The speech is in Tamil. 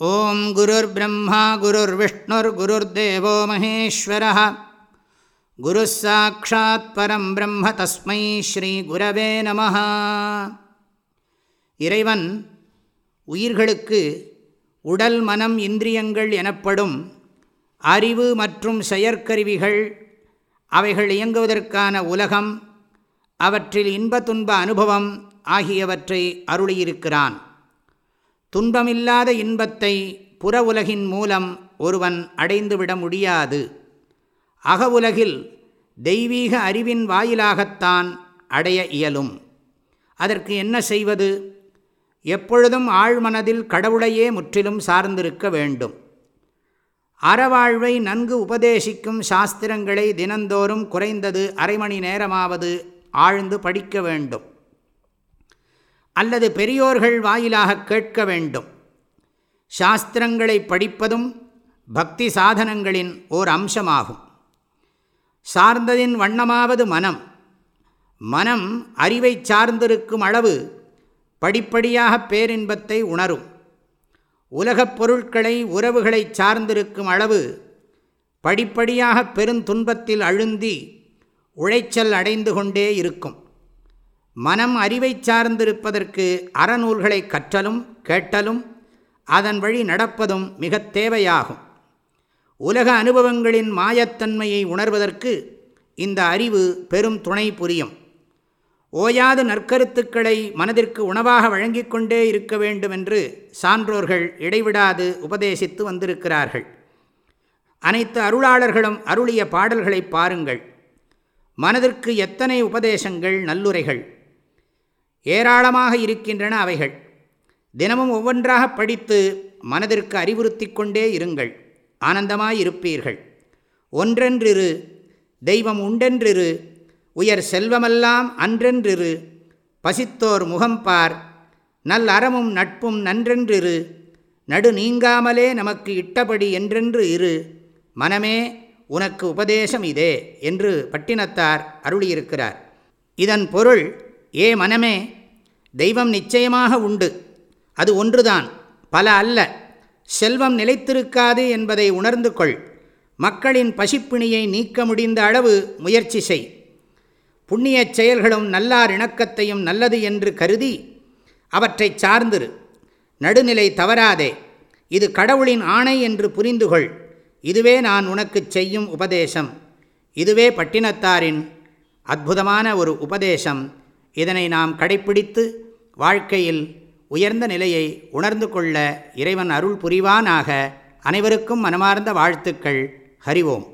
ஓம் குருர் பிரம்மா குருர் விஷ்ணுர் குருர் தேவோ மகேஸ்வர குரு சாட்சாத் பரம் பிரம்ம தஸ்மை ஸ்ரீ குரவே நம இறைவன் உயிர்களுக்கு உடல் மனம் இந்திரியங்கள் எனப்படும் அறிவு மற்றும் செயற்கருவிகள் அவைகள் இயங்குவதற்கான உலகம் அவற்றில் இன்ப துன்ப அனுபவம் ஆகியவற்றை அருளியிருக்கிறான். துன்பமில்லாத இன்பத்தை புற உலகின் மூலம் ஒருவன் அடைந்துவிட முடியாது. அக உலகில் தெய்வீக அறிவின் வாயிலாகத்தான் அடைய இயலும். அதற்கு என்ன செய்வது? எப்பொழுதும் ஆழ்மனதில் கடவுளையே முற்றிலும் சார்ந்திருக்க வேண்டும். அறவாழ்வை நன்கு உபதேசிக்கும் சாஸ்திரங்களை தினந்தோறும் குறைந்தது அரை மணி நேரமாவது ஆழ்ந்து படிக்க வேண்டும். அல்லது பெரியோர்கள் வாயிலாக கேட்க வேண்டும். சாஸ்திரங்களை படிப்பதும் பக்தி சாதனங்களின் ஓர் அம்சமாகும். சார்ந்ததின் வண்ணமாவது மனம். மனம் அறிவை சார்ந்திருக்கும் அளவு படிப்படியாக பேரின்பத்தை உணரும். உலகப் பொருட்களை உறவுகளை சார்ந்திருக்கும் அளவு படிப்படியாக பெருந்துன்பத்தில் அழுந்தி உழைச்சல் அடைந்து கொண்டே இருக்கும். மனம் அறிவை சார்ந்திருப்பதற்கு அறநூல்களை கற்றலும் கேட்டலும் அதன் வழி நடப்பதும் மிக தேவையாகும். உலக அனுபவங்களின் மாயத்தன்மையை உணர்வதற்கு இந்த அறிவு பெரும் துணை புரியும். ஓயாது நற்கருத்துக்களை மனதிற்கு உணவாக வழங்கிக் கொண்டே இருக்க வேண்டும் என்று சான்றோர்கள் இடைவிடாது உபதேசித்து வந்திருக்கிறார்கள். அனைத்து அருளாளர்களும் அருளிய பாடல்களை பாருங்கள். மனதிற்கு எத்தனை உபதேசங்கள் நல்லுரைகள். ஏராளமாக இருக்கின்றன அவைகள். தினமும் ஒவ்வொன்றாக படித்து மனதிற்கு அறிவுறுத்தி கொண்டே இருங்கள். ஆனந்தமாயிருப்பீர்கள். ஒன்றென்றிரு தெய்வம் உண்டென்றிரு உயர் செல்வமெல்லாம் அன்றென்றிரு பசித்தோர் முகம்பார் நல் அறமும் நட்பும் நன்றென்றிரு நடு நீங்காமலே நமக்கு இட்டபடி என்றென்று இரு மனமே உனக்கு உபதேசம் இதே என்று பட்டினத்தார் அருளியிருக்கிறார். இதன் பொருள் ஏ மனமே தெய்வம் நிச்சயமாக உண்டு. அது ஒன்றுதான். பல அல்ல. செல்வம் நிலைத்திருக்காது என்பதை உணர்ந்து கொள். மக்களின் பசிப்பிணியை நீக்க முடிந்த அளவு முயற்சி செய். புண்ணிய செயல்களும் நல்லார் இணக்கத்தையும் நல்லது என்று கருதி அவற்றை சார்ந்திரு. நடுநிலை தவறாதே. இது கடவுளின் ஆணை என்று புரிந்துகொள் இதுவே நான் உனக்கு செய்யும் உபதேசம். இதுவே பட்டினத்தாரின் அற்புதமான ஒரு உபதேசம். இதனை நாம் கடைப்பிடித்து வாழ்க்கையில் உயர்ந்த நிலையை உணர்ந்து கொள்ள இறைவன் அருள் புரிவானாக. அனைவருக்கும் மனமார்ந்த வாழ்த்துக்கள். ஹரிவோம்